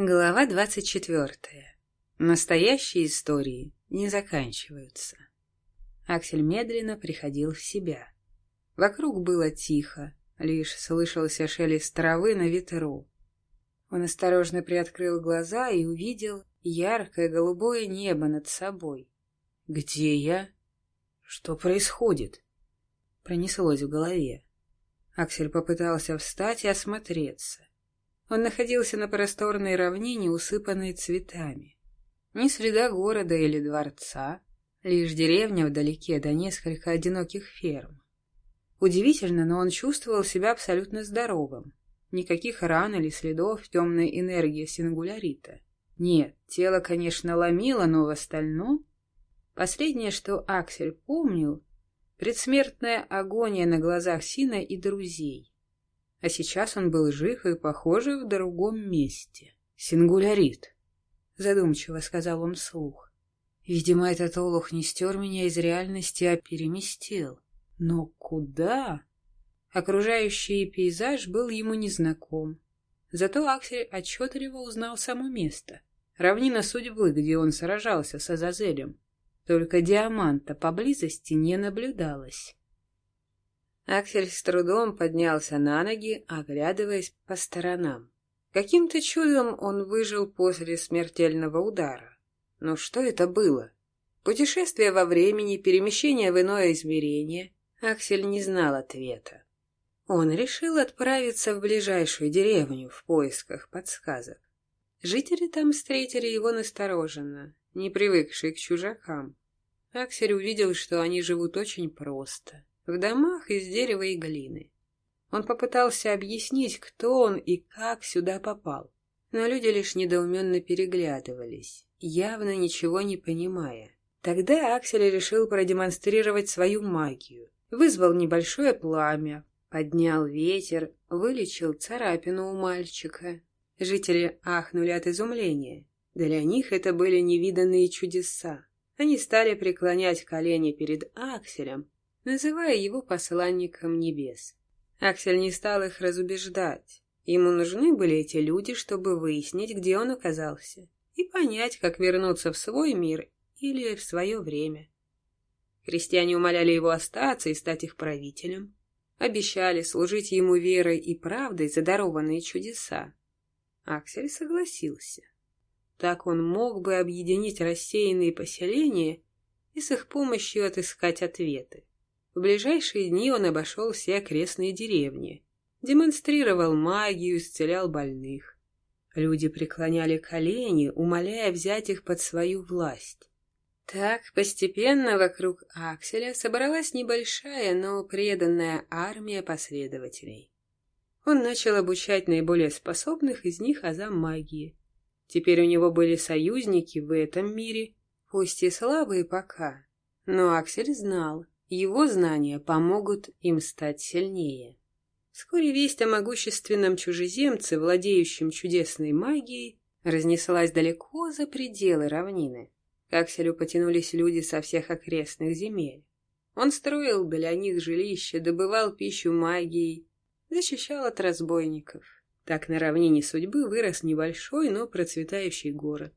Глава двадцать четвертая. Настоящие истории не заканчиваются. Аксель медленно приходил в себя. Вокруг было тихо, лишь слышался шелест травы на ветру. Он осторожно приоткрыл глаза и увидел яркое голубое небо над собой. «Где я? Что происходит?» Пронеслось в голове. Аксель попытался встать и осмотреться. Он находился на просторной равнине, усыпанной цветами. Ни следа города или дворца, лишь деревня вдалеке да несколько одиноких ферм. Удивительно, но он чувствовал себя абсолютно здоровым. Никаких ран или следов темной энергии сингулярита. Нет, тело, конечно, ломило, но в остальном... Последнее, что Аксель помнил, предсмертная агония на глазах Сина и друзей. А сейчас он был жив и, похоже, в другом месте. «Сингулярит», — задумчиво сказал он вслух. «Видимо, этот олух не стер меня из реальности, а переместил. Но куда?» Окружающий пейзаж был ему незнаком. Зато Аксель отчетливо узнал само место. Равнина судьбы, где он сражался с Азазелем. Только диаманта поблизости не наблюдалось. Аксель с трудом поднялся на ноги, оглядываясь по сторонам. Каким-то чудом он выжил после смертельного удара. Но что это было? Путешествие во времени, перемещение в иное измерение? Аксель не знал ответа. Он решил отправиться в ближайшую деревню в поисках подсказок. Жители там встретили его настороженно, не привыкшие к чужакам. Аксель увидел, что они живут очень просто в домах из дерева и глины. Он попытался объяснить, кто он и как сюда попал, но люди лишь недоуменно переглядывались, явно ничего не понимая. Тогда Аксель решил продемонстрировать свою магию. Вызвал небольшое пламя, поднял ветер, вылечил царапину у мальчика. Жители ахнули от изумления. Для них это были невиданные чудеса. Они стали преклонять колени перед Акселем, называя его посланником небес. Аксель не стал их разубеждать. Ему нужны были эти люди, чтобы выяснить, где он оказался, и понять, как вернуться в свой мир или в свое время. Христиане умоляли его остаться и стать их правителем, обещали служить ему верой и правдой за дарованные чудеса. Аксель согласился. Так он мог бы объединить рассеянные поселения и с их помощью отыскать ответы. В ближайшие дни он обошел все окрестные деревни, демонстрировал магию, исцелял больных. Люди преклоняли колени, умоляя взять их под свою власть. Так постепенно вокруг Акселя собралась небольшая, но преданная армия последователей. Он начал обучать наиболее способных из них азам магии. Теперь у него были союзники в этом мире, пусть и слабые пока, но Аксель знал, его знания помогут им стать сильнее. Вскоре весть о могущественном чужеземце, владеющем чудесной магией, разнеслась далеко за пределы равнины. К Акселю потянулись люди со всех окрестных земель. Он строил для них жилища, добывал пищу магией, защищал от разбойников. Так на равнине судьбы вырос небольшой, но процветающий город.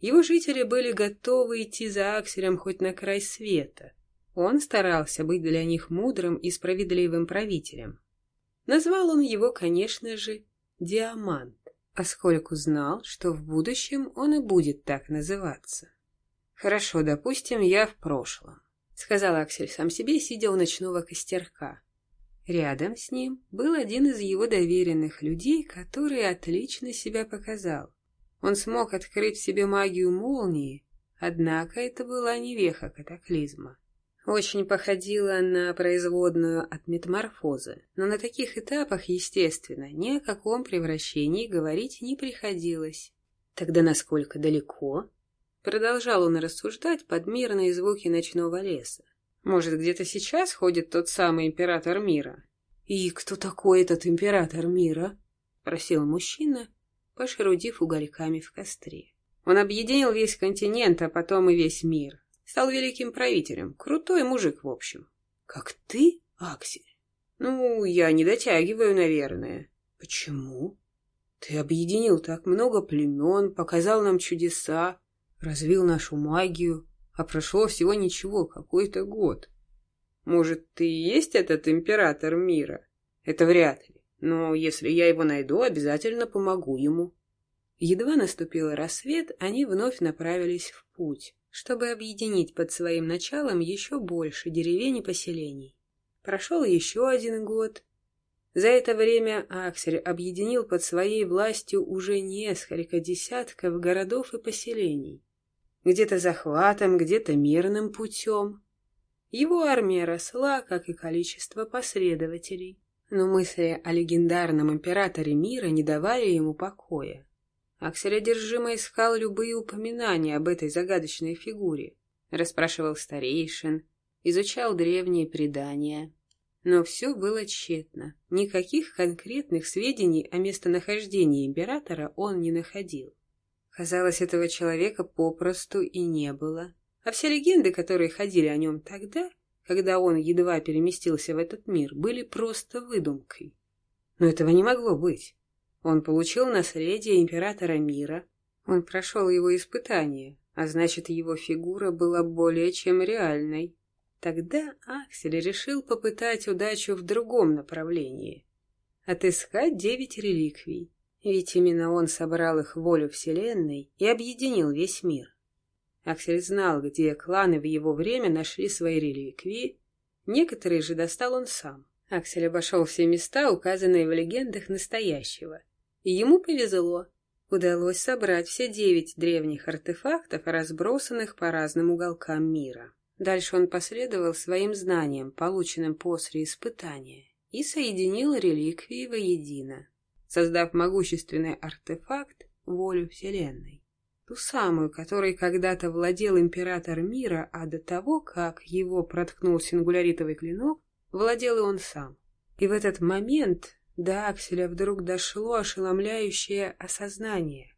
Его жители были готовы идти за Акселем хоть на край света, он старался быть для них мудрым и справедливым правителем. Назвал он его, конечно же, Диамант, поскольку знал, что в будущем он и будет так называться. «Хорошо, допустим, я в прошлом», — сказал Аксель сам себе, сидя у ночного костерка. Рядом с ним был один из его доверенных людей, который отлично себя показал. Он смог открыть в себе магию молнии, однако это была не веха катаклизма. Очень походила на производную от метаморфозы, но на таких этапах, естественно, ни о каком превращении говорить не приходилось. Тогда насколько далеко? Продолжал он рассуждать под мирные звуки ночного леса. Может, где-то сейчас ходит тот самый император мира? И кто такой этот император мира? Просил мужчина, пошерудив угольками в костре. Он объединил весь континент, а потом и весь мир. Стал великим правителем. Крутой мужик, в общем. Как ты, Аксель? Ну, я не дотягиваю, наверное. Почему? Ты объединил так много племен, показал нам чудеса, развил нашу магию, а прошло всего ничего, какой-то год. Может, ты и есть этот император мира? Это вряд ли, но если я его найду, обязательно помогу ему. Едва наступил рассвет, они вновь направились в путь, чтобы объединить под своим началом еще больше деревень и поселений. Прошел еще один год. За это время Аксель объединил под своей властью уже несколько десятков городов и поселений. Где-то захватом, где-то мирным путем. Его армия росла, как и количество последователей. Но мысли о легендарном императоре мира не давали ему покоя. Аксель одержимо искал любые упоминания об этой загадочной фигуре, расспрашивал старейшин, изучал древние предания. Но все было тщетно. Никаких конкретных сведений о местонахождении императора он не находил. Казалось, этого человека попросту и не было. А все легенды, которые ходили о нем тогда, когда он едва переместился в этот мир, были просто выдумкой. Но этого не могло быть. Он получил наследие императора мира, он прошел его испытание, а значит, его фигура была более чем реальной. Тогда Аксель решил попытать удачу в другом направлении. Отыскать девять реликвий, ведь именно он собрал их волю Вселенной и объединил весь мир. Аксель знал, где кланы в его время нашли свои реликвии, некоторые же достал он сам. Аксель обошел все места, указанные в легендах настоящего, и ему повезло. Удалось собрать все девять древних артефактов, разбросанных по разным уголкам мира. Дальше он последовал своим знаниям, полученным после испытания, и соединил реликвии воедино, создав могущественный артефакт волю Вселенной. Ту самую, которой когда-то владел император мира, а до того, как его проткнул сингуляритовый клинок, владел и он сам. И в этот момент до Акселя вдруг дошло ошеломляющее осознание.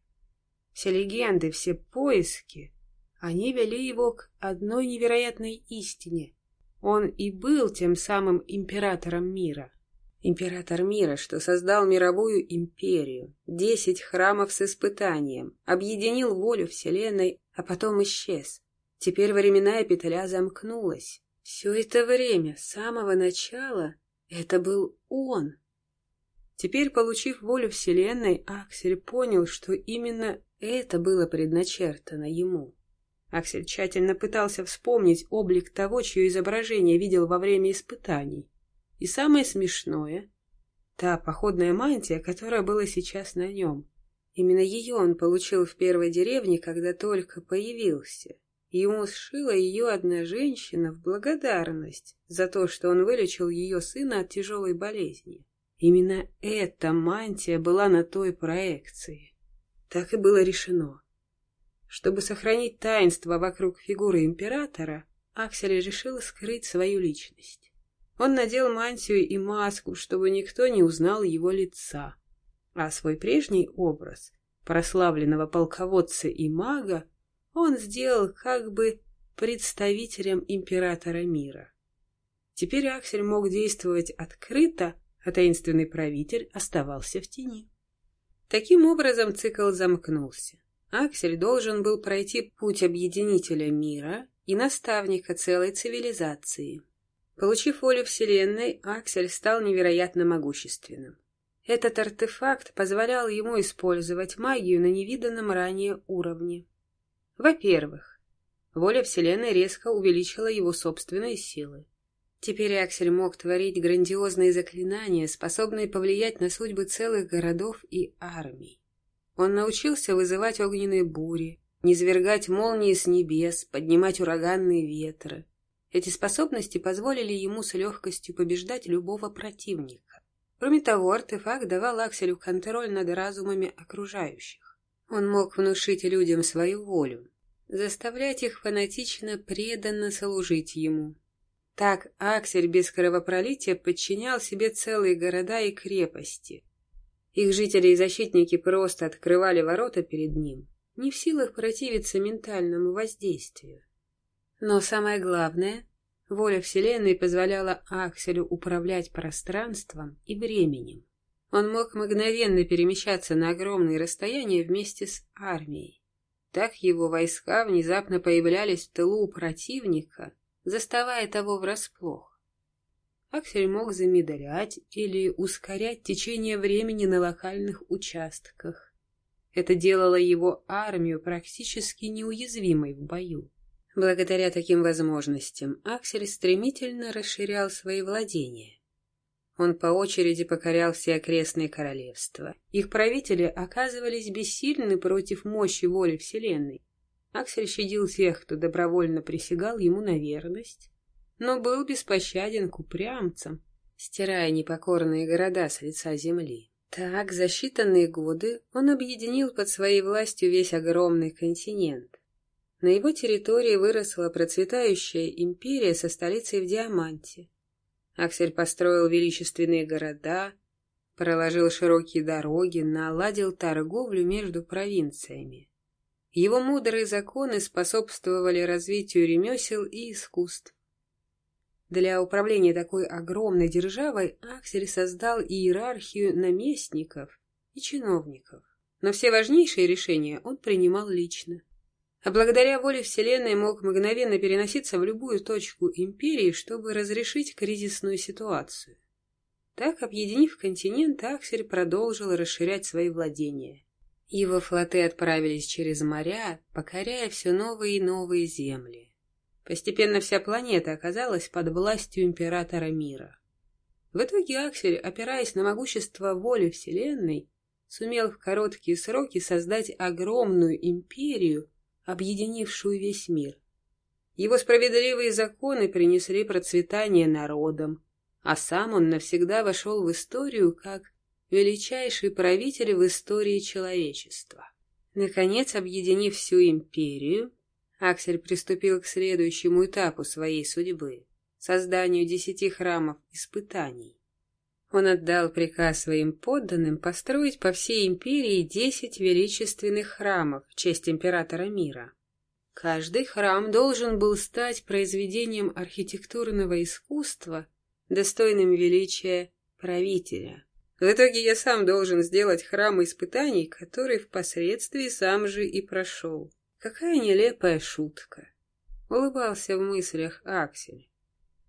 Все легенды, все поиски, они вели его к одной невероятной истине. Он и был тем самым императором мира. Император мира, что создал мировую империю, десять храмов с испытанием, объединил волю Вселенной, а потом исчез. Теперь временная петля замкнулась. Все это время, с самого начала, это был он. Теперь, получив волю Вселенной, Аксель понял, что именно это было предначертано ему. Аксель тщательно пытался вспомнить облик того, чье изображение видел во время испытаний. И самое смешное — та походная мантия, которая была сейчас на нем. Именно ее он получил в первой деревне, когда только появился. Ему сшила ее одна женщина в благодарность за то, что он вылечил ее сына от тяжелой болезни. Именно эта мантия была на той проекции. Так и было решено. Чтобы сохранить таинство вокруг фигуры императора, Аксель решил скрыть свою личность. Он надел мантию и маску, чтобы никто не узнал его лица, а свой прежний образ, прославленного полководца и мага, он сделал как бы представителем императора мира. Теперь Аксель мог действовать открыто, а таинственный правитель оставался в тени. Таким образом цикл замкнулся. Аксель должен был пройти путь объединителя мира и наставника целой цивилизации. Получив волю Вселенной, Аксель стал невероятно могущественным. Этот артефакт позволял ему использовать магию на невиданном ранее уровне. Во-первых, воля Вселенной резко увеличила его собственные силы. Теперь Аксель мог творить грандиозные заклинания, способные повлиять на судьбы целых городов и армий. Он научился вызывать огненные бури, низвергать молнии с небес, поднимать ураганные ветры. Эти способности позволили ему с легкостью побеждать любого противника. Кроме того, артефакт давал Акселю контроль над разумами окружающих. Он мог внушить людям свою волю, заставлять их фанатично преданно служить ему, так Аксель без кровопролития подчинял себе целые города и крепости. Их жители и защитники просто открывали ворота перед ним, не в силах противиться ментальному воздействию. Но самое главное, воля Вселенной позволяла Акселю управлять пространством и временем. Он мог мгновенно перемещаться на огромные расстояния вместе с армией. Так его войска внезапно появлялись в тылу противника, заставая того врасплох. Аксель мог замедлять или ускорять течение времени на локальных участках. Это делало его армию практически неуязвимой в бою. Благодаря таким возможностям Аксель стремительно расширял свои владения. Он по очереди покорял все окрестные королевства. Их правители оказывались бессильны против мощи воли Вселенной. Аксель щадил тех, кто добровольно присягал ему на верность, но был беспощаден к упрямцам, стирая непокорные города с лица земли. Так, за считанные годы он объединил под своей властью весь огромный континент. На его территории выросла процветающая империя со столицей в Диаманте. Аксель построил величественные города, проложил широкие дороги, наладил торговлю между провинциями. Его мудрые законы способствовали развитию ремесел и искусств. Для управления такой огромной державой Аксель создал иерархию наместников и чиновников, но все важнейшие решения он принимал лично а благодаря воле Вселенной мог мгновенно переноситься в любую точку империи, чтобы разрешить кризисную ситуацию. Так, объединив континент, Аксель продолжил расширять свои владения. Его флоты отправились через моря, покоряя все новые и новые земли. Постепенно вся планета оказалась под властью императора мира. В итоге Аксель, опираясь на могущество воли Вселенной, сумел в короткие сроки создать огромную империю, объединившую весь мир. Его справедливые законы принесли процветание народам, а сам он навсегда вошел в историю как величайший правитель в истории человечества. Наконец, объединив всю империю, Аксель приступил к следующему этапу своей судьбы — созданию десяти храмов испытаний. Он отдал приказ своим подданным построить по всей империи десять величественных храмов в честь императора мира. Каждый храм должен был стать произведением архитектурного искусства, достойным величия правителя. В итоге я сам должен сделать храм испытаний, который впоследствии сам же и прошел. Какая нелепая шутка. Улыбался в мыслях Аксель.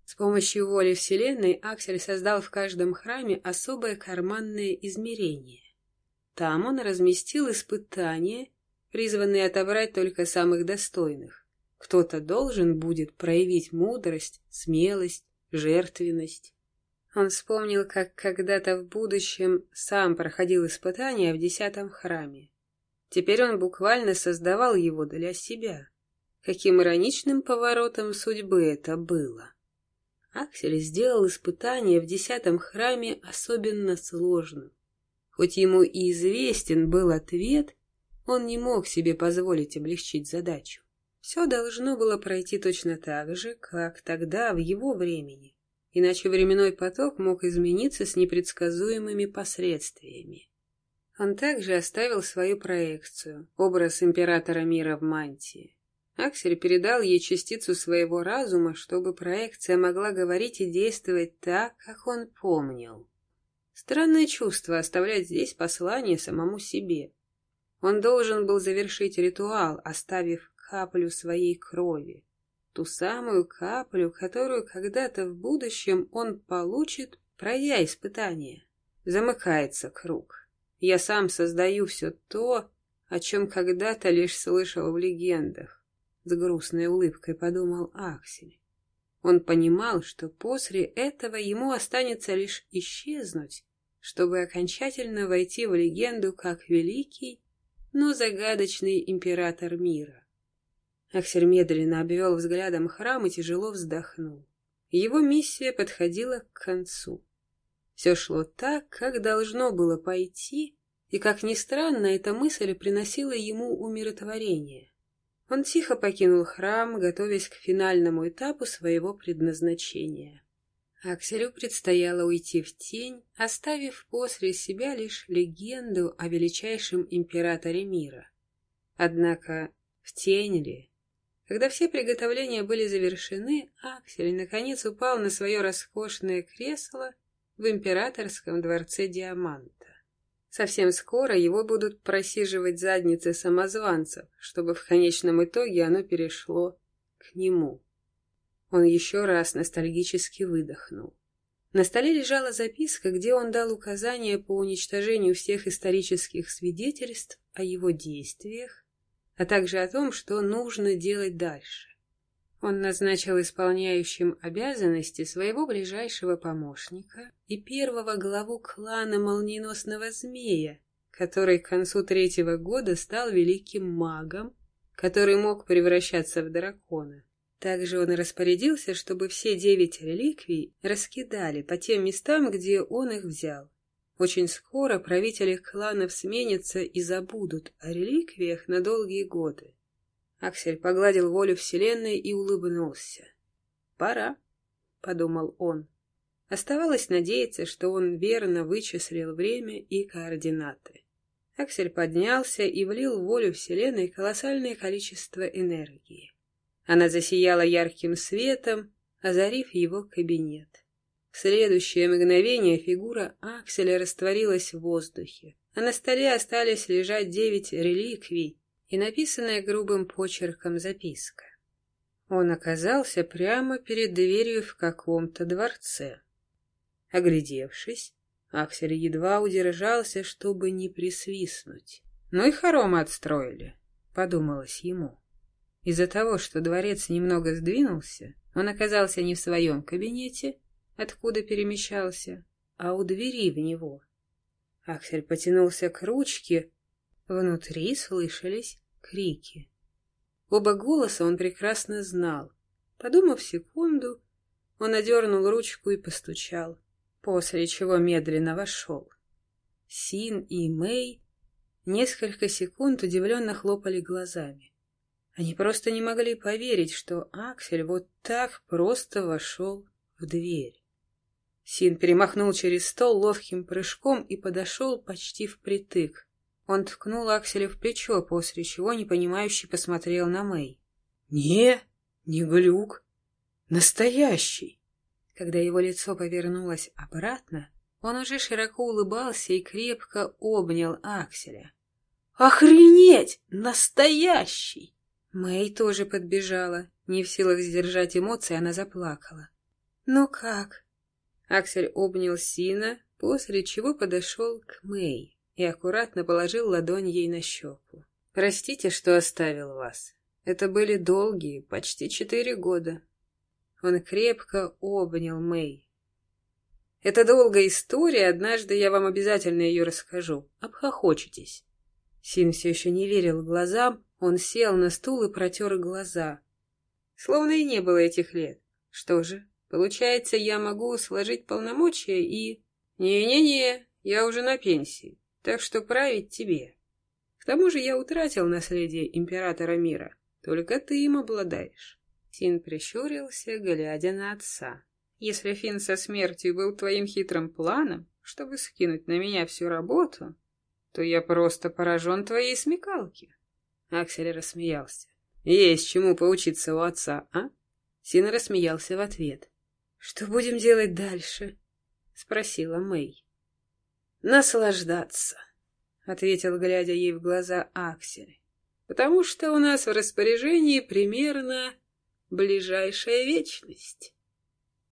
С помощью воли Вселенной Аксель создал в каждом храме особое карманное измерение. Там он разместил испытания, призванные отобрать только самых достойных. Кто-то должен будет проявить мудрость, смелость, жертвенность. Он вспомнил, как когда-то в будущем сам проходил испытания в десятом храме. Теперь он буквально создавал его для себя. Каким ироничным поворотом судьбы это было. Аксель сделал испытание в десятом храме особенно сложным. Хоть ему и известен был ответ, он не мог себе позволить облегчить задачу. Все должно было пройти точно так же, как тогда, в его времени, иначе временной поток мог измениться с непредсказуемыми последствиями. Он также оставил свою проекцию, образ императора мира в мантии. Аксель передал ей частицу своего разума, чтобы проекция могла говорить и действовать так, как он помнил. Странное чувство оставлять здесь послание самому себе. Он должен был завершить ритуал, оставив каплю своей крови. Ту самую каплю, которую когда-то в будущем он получит, пройдя испытание. Замыкается круг. Я сам создаю все то, о чем когда-то лишь слышал в легендах. С грустной улыбкой подумал Аксель. Он понимал, что после этого ему останется лишь исчезнуть, чтобы окончательно войти в легенду как великий, но загадочный император мира. Аксель медленно обвел взглядом храм и тяжело вздохнул. Его миссия подходила к концу. Все шло так, как должно было пойти, и, как ни странно, эта мысль приносила ему умиротворение. Он тихо покинул храм, готовясь к финальному этапу своего предназначения. Акселю предстояло уйти в тень, оставив после себя лишь легенду о величайшем императоре мира. Однако в тень ли? Когда все приготовления были завершены, Аксель наконец упал на свое роскошное кресло в императорском дворце Диаманта. Совсем скоро его будут просиживать задницы самозванцев, чтобы в конечном итоге оно перешло к нему. Он еще раз ностальгически выдохнул. На столе лежала записка, где он дал указания по уничтожению всех исторических свидетельств о его действиях, а также о том, что нужно делать дальше. Он назначил исполняющим обязанности своего ближайшего помощника и первого главу клана Молниеносного Змея, который к концу третьего года стал великим магом, который мог превращаться в дракона. Также он распорядился, чтобы все девять реликвий раскидали по тем местам, где он их взял. Очень скоро правители кланов сменятся и забудут о реликвиях на долгие годы. Аксель погладил волю Вселенной и улыбнулся. «Пора», — подумал он. Оставалось надеяться, что он верно вычислил время и координаты. Аксель поднялся и влил в волю Вселенной колоссальное количество энергии. Она засияла ярким светом, озарив его кабинет. В следующее мгновение фигура Акселя растворилась в воздухе, а на столе остались лежать девять реликвий, и написанная грубым почерком записка. Он оказался прямо перед дверью в каком-то дворце. Оглядевшись, Аксель едва удержался, чтобы не присвистнуть. «Ну и хоромы отстроили», — подумалось ему. Из-за того, что дворец немного сдвинулся, он оказался не в своем кабинете, откуда перемещался, а у двери в него. Аксель потянулся к ручке, внутри слышались крики. Оба голоса он прекрасно знал. Подумав секунду, он одернул ручку и постучал, после чего медленно вошел. Син и Мэй несколько секунд удивленно хлопали глазами. Они просто не могли поверить, что Аксель вот так просто вошел в дверь. Син перемахнул через стол ловким прыжком и подошел почти впритык. Он ткнул Акселя в плечо, после чего непонимающе посмотрел на Мэй. «Не, не глюк. Настоящий!» Когда его лицо повернулось обратно, он уже широко улыбался и крепко обнял Акселя. «Охренеть! Настоящий!» Мэй тоже подбежала. Не в силах сдержать эмоции, она заплакала. «Ну как?» Аксель обнял Сина, после чего подошел к Мэй и аккуратно положил ладонь ей на щеку. «Простите, что оставил вас. Это были долгие, почти четыре года». Он крепко обнял Мэй. «Это долгая история, однажды я вам обязательно ее расскажу. Обхохочетесь». Син все еще не верил глазам, он сел на стул и протер глаза. Словно и не было этих лет. Что же, получается, я могу сложить полномочия и... Не-не-не, я уже на пенсии так что править тебе. К тому же я утратил наследие императора мира, только ты им обладаешь. Син прищурился, глядя на отца. Если Фин со смертью был твоим хитрым планом, чтобы скинуть на меня всю работу, то я просто поражен твоей смекалки. Аксель рассмеялся. Есть чему поучиться у отца, а? Син рассмеялся в ответ. Что будем делать дальше? Спросила Мэй. «Наслаждаться», — ответил, глядя ей в глаза Аксель. «Потому что у нас в распоряжении примерно ближайшая вечность».